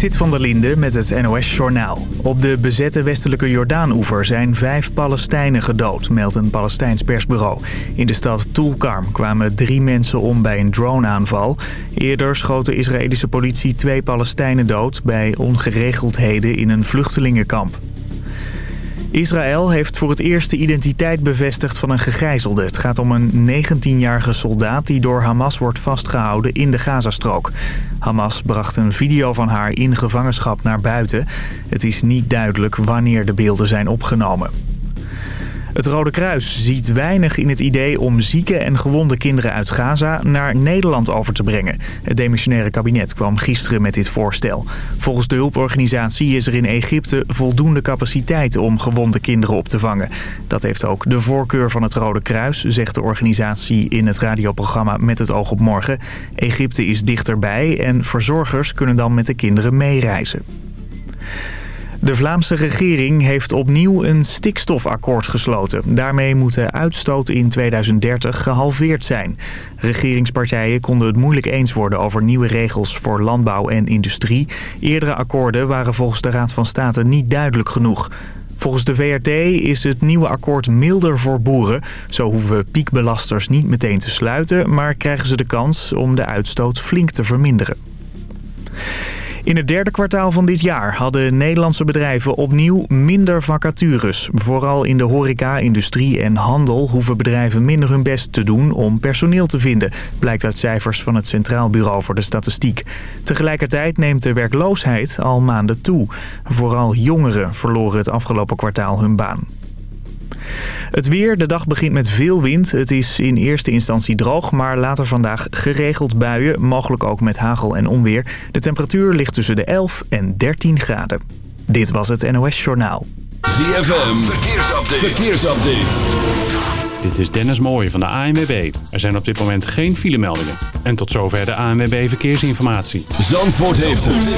Sit van der Linde met het NOS-journaal. Op de bezette westelijke Jordaan-oever zijn vijf Palestijnen gedood, meldt een Palestijns persbureau. In de stad Tulkarm kwamen drie mensen om bij een droneaanval. Eerder schoot de Israëlische politie twee Palestijnen dood bij ongeregeldheden in een vluchtelingenkamp. Israël heeft voor het eerst de identiteit bevestigd van een gegijzelde. Het gaat om een 19-jarige soldaat die door Hamas wordt vastgehouden in de Gazastrook. Hamas bracht een video van haar in gevangenschap naar buiten. Het is niet duidelijk wanneer de beelden zijn opgenomen. Het Rode Kruis ziet weinig in het idee om zieke en gewonde kinderen uit Gaza naar Nederland over te brengen. Het demissionaire kabinet kwam gisteren met dit voorstel. Volgens de hulporganisatie is er in Egypte voldoende capaciteit om gewonde kinderen op te vangen. Dat heeft ook de voorkeur van het Rode Kruis, zegt de organisatie in het radioprogramma Met het oog op morgen. Egypte is dichterbij en verzorgers kunnen dan met de kinderen meereizen. De Vlaamse regering heeft opnieuw een stikstofakkoord gesloten. Daarmee moet de uitstoot in 2030 gehalveerd zijn. Regeringspartijen konden het moeilijk eens worden over nieuwe regels voor landbouw en industrie. Eerdere akkoorden waren volgens de Raad van State niet duidelijk genoeg. Volgens de VRT is het nieuwe akkoord milder voor boeren. Zo hoeven piekbelasters niet meteen te sluiten... maar krijgen ze de kans om de uitstoot flink te verminderen. In het derde kwartaal van dit jaar hadden Nederlandse bedrijven opnieuw minder vacatures. Vooral in de horeca, industrie en handel hoeven bedrijven minder hun best te doen om personeel te vinden. Blijkt uit cijfers van het Centraal Bureau voor de Statistiek. Tegelijkertijd neemt de werkloosheid al maanden toe. Vooral jongeren verloren het afgelopen kwartaal hun baan. Het weer, de dag begint met veel wind. Het is in eerste instantie droog, maar later vandaag geregeld buien. Mogelijk ook met hagel en onweer. De temperatuur ligt tussen de 11 en 13 graden. Dit was het NOS Journaal. ZFM, verkeersupdate. verkeersupdate. Dit is Dennis Mooij van de ANWB. Er zijn op dit moment geen filemeldingen. En tot zover de ANWB Verkeersinformatie. Zandvoort heeft het.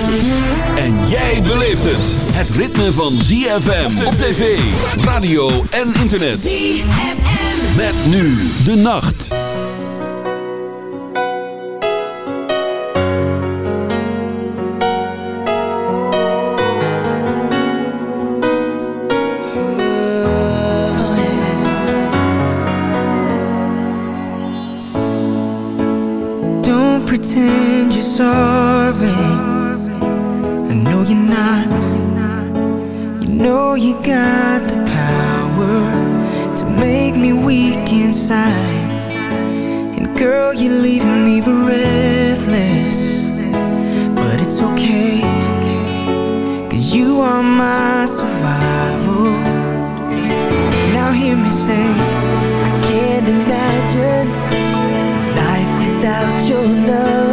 En jij beleeft het. Het ritme van ZFM op tv, radio en internet. ZFM. Met nu de nacht. Inside. And girl, you leave me breathless. But it's okay. Cause you are my survival. Now hear me say, I can't imagine Life without your love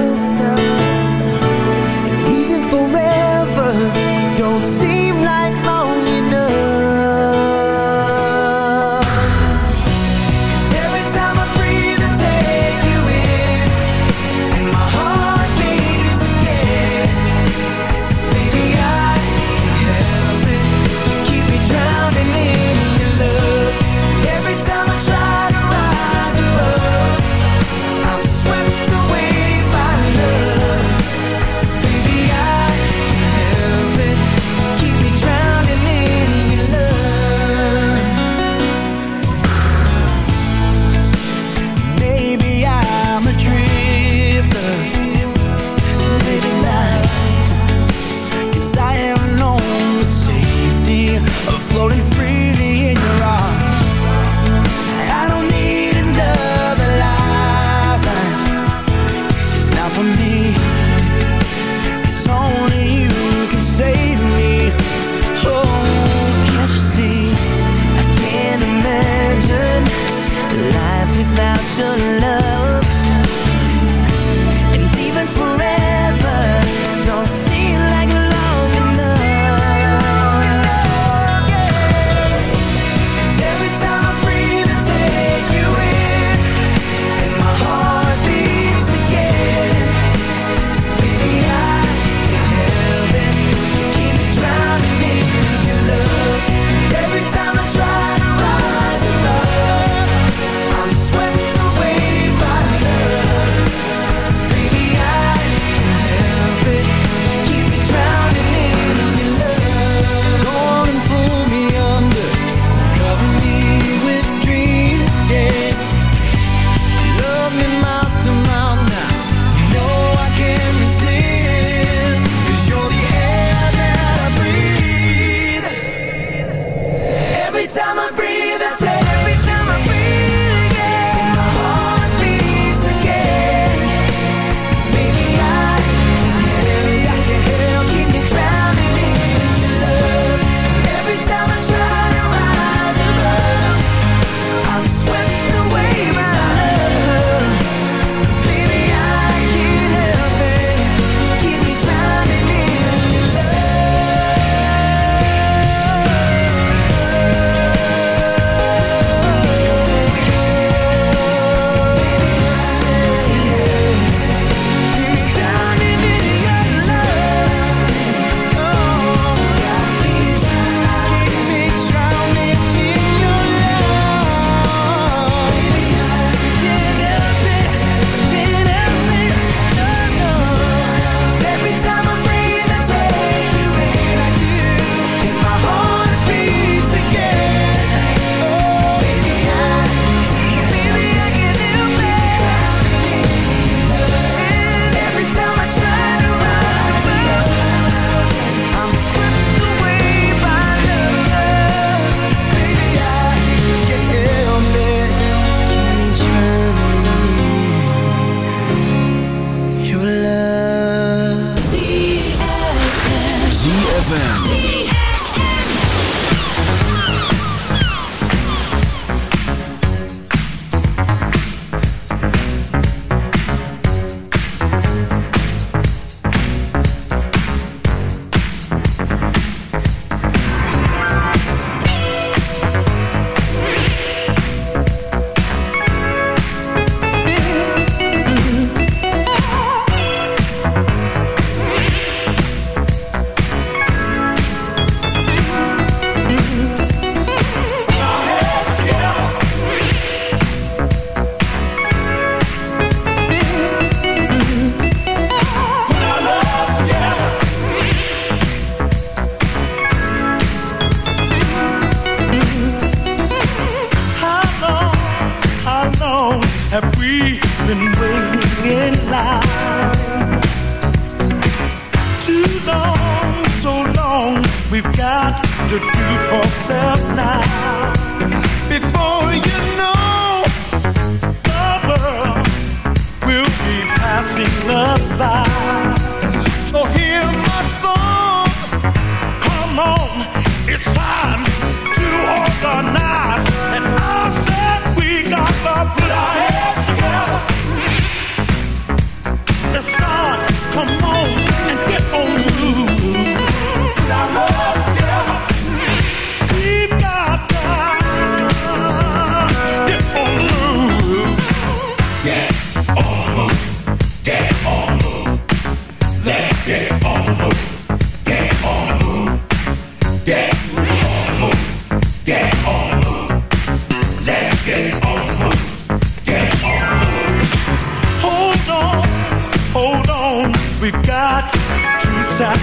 self now. Before you know, the world will be passing us by.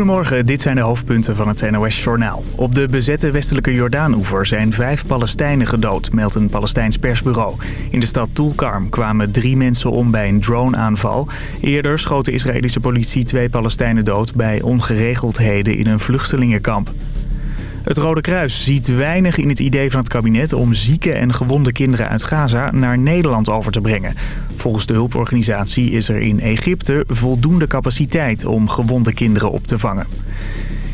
Goedemorgen, dit zijn de hoofdpunten van het NOS-journaal. Op de bezette westelijke Jordaan-oever zijn vijf Palestijnen gedood, meldt een Palestijns persbureau. In de stad Tulkarm kwamen drie mensen om bij een drone-aanval. Eerder schoot de Israëlische politie twee Palestijnen dood bij ongeregeldheden in een vluchtelingenkamp. Het Rode Kruis ziet weinig in het idee van het kabinet om zieke en gewonde kinderen uit Gaza naar Nederland over te brengen. Volgens de hulporganisatie is er in Egypte voldoende capaciteit om gewonde kinderen op te vangen.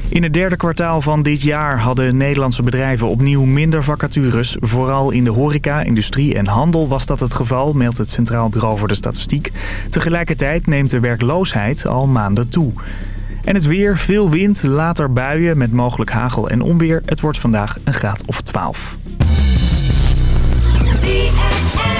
In het derde kwartaal van dit jaar hadden Nederlandse bedrijven opnieuw minder vacatures. Vooral in de horeca, industrie en handel was dat het geval, meldt het Centraal Bureau voor de Statistiek. Tegelijkertijd neemt de werkloosheid al maanden toe. En het weer, veel wind, later buien met mogelijk hagel en onweer. Het wordt vandaag een graad of 12. When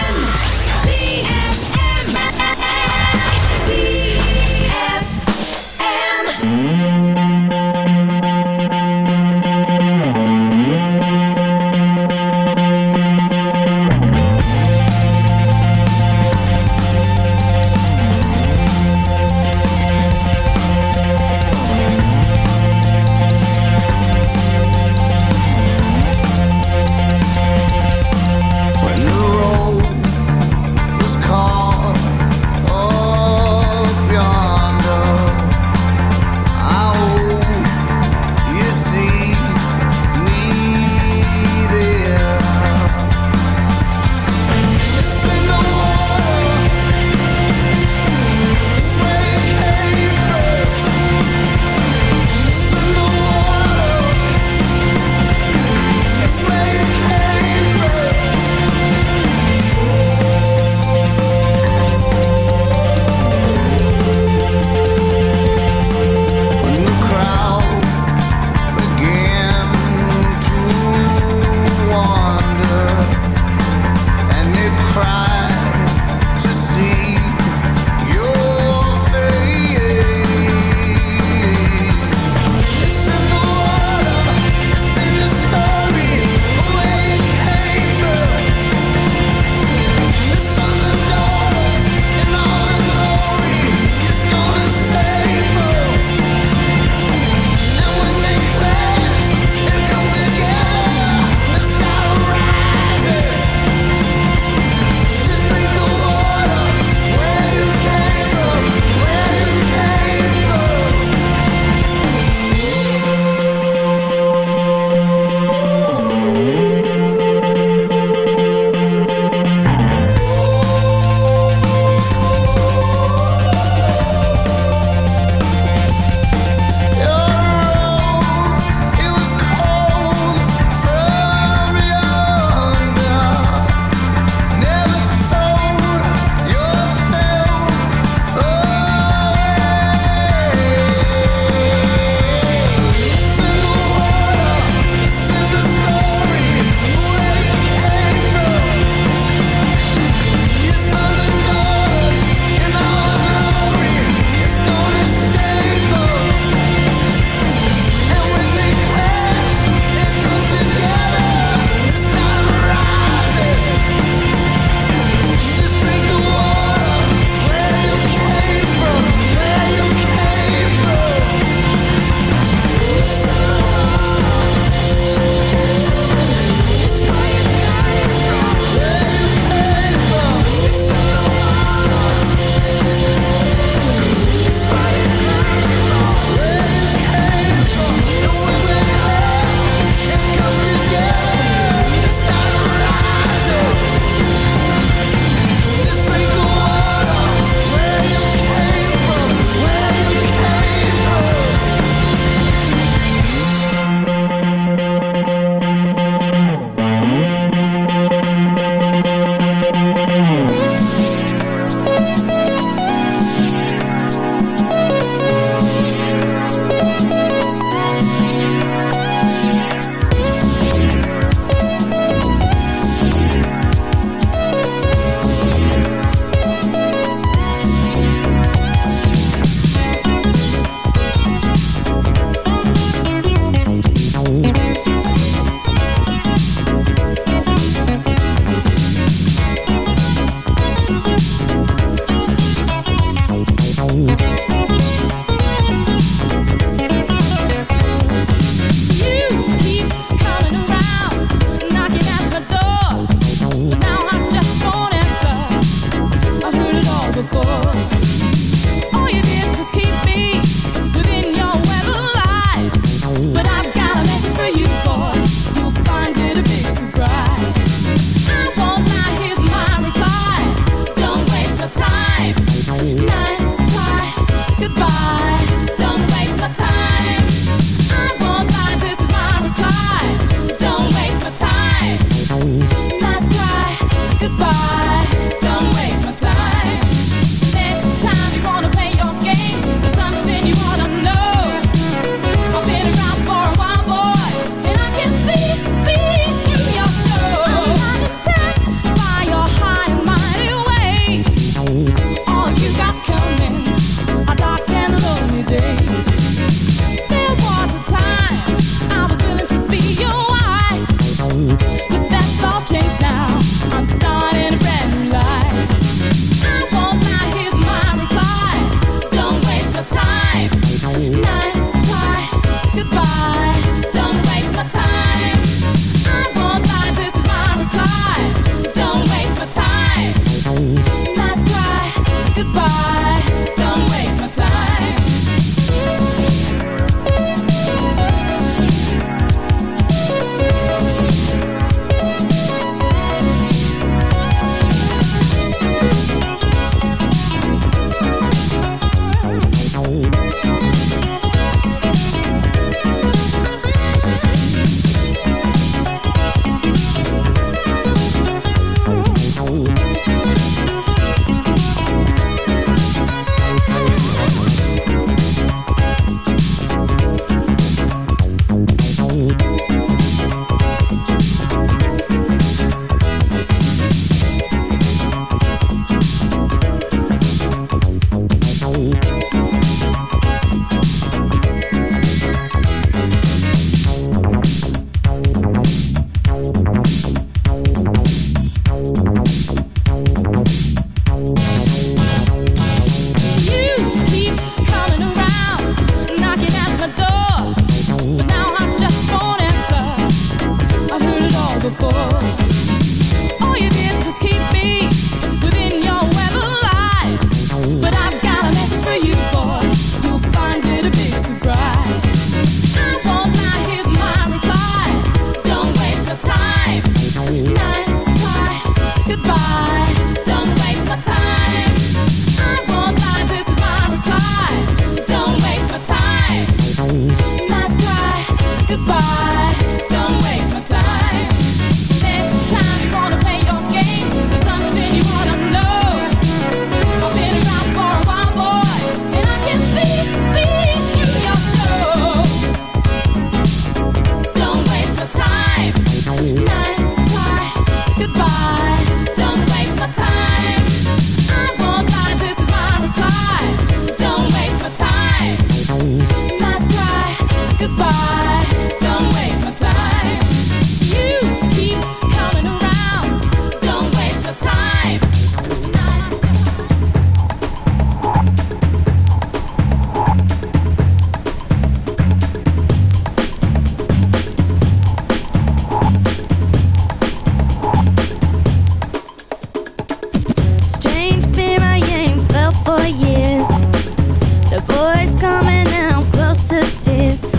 strange fear I ain't felt for years. The boys coming out close to tears.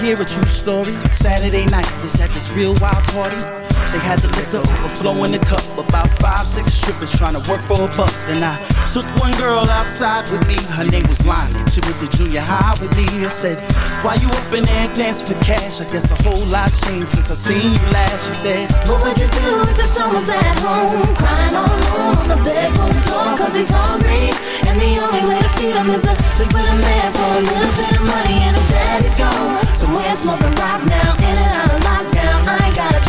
Hear a true story. Saturday night was at this real wild party. They had the liquor overflow in the cup. About five, six strippers trying to work for a buck. Then I took one girl outside with me. Her name was Lonnie. She went to junior high with me. I said, Why you up in there dancing for cash? I guess a whole lot changed since I seen you last. She said, What would you do if the son was at home? Crying all alone on the bedroom floor cause he's hungry. And the only way to feed him is to sleep with a man for a little bit of money and his daddy's gone. Somewhere smoking rock now, in and out of lockdown. I ain't got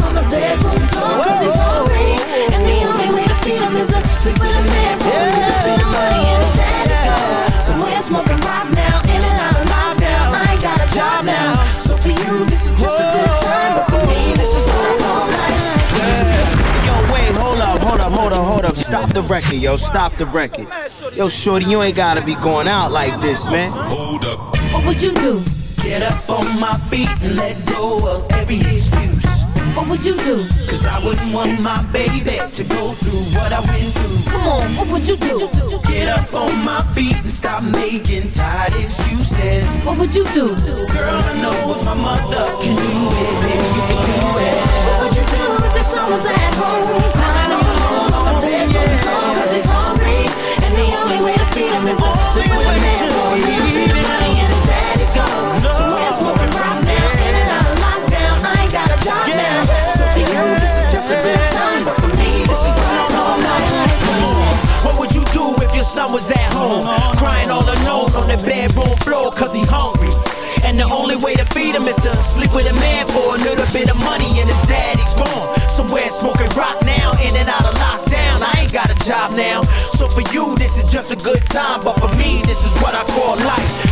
on the bedroom floor cause he's hungry. And the only way to feed him is to sleep with a man for a little bit of money and his gone. Somewhere smoking rock now, in and out of lockdown. I ain't got a job now. So for you, this is just a good time. But for me, this is what I call life. Yo, wait, hold up, hold up, hold up, hold up. Stop the record, yo, stop the record. Yo, shorty, you ain't gotta be going out like this, man. Hold up. What would you do? Get up on my feet and let go of every excuse. What would you do? Cause I wouldn't want my baby to go through what I went through. Come on, what would you do? Get up on my feet and stop making tired excuses. What would you do? Girl, I know if my mother can do it, baby, you can do it. What would you do if the was at home? With a man for a little bit of money and his daddy's gone. Somewhere smoking rock now, in and out of lockdown. I ain't got a job now. So for you, this is just a good time. But for me, this is what I call life.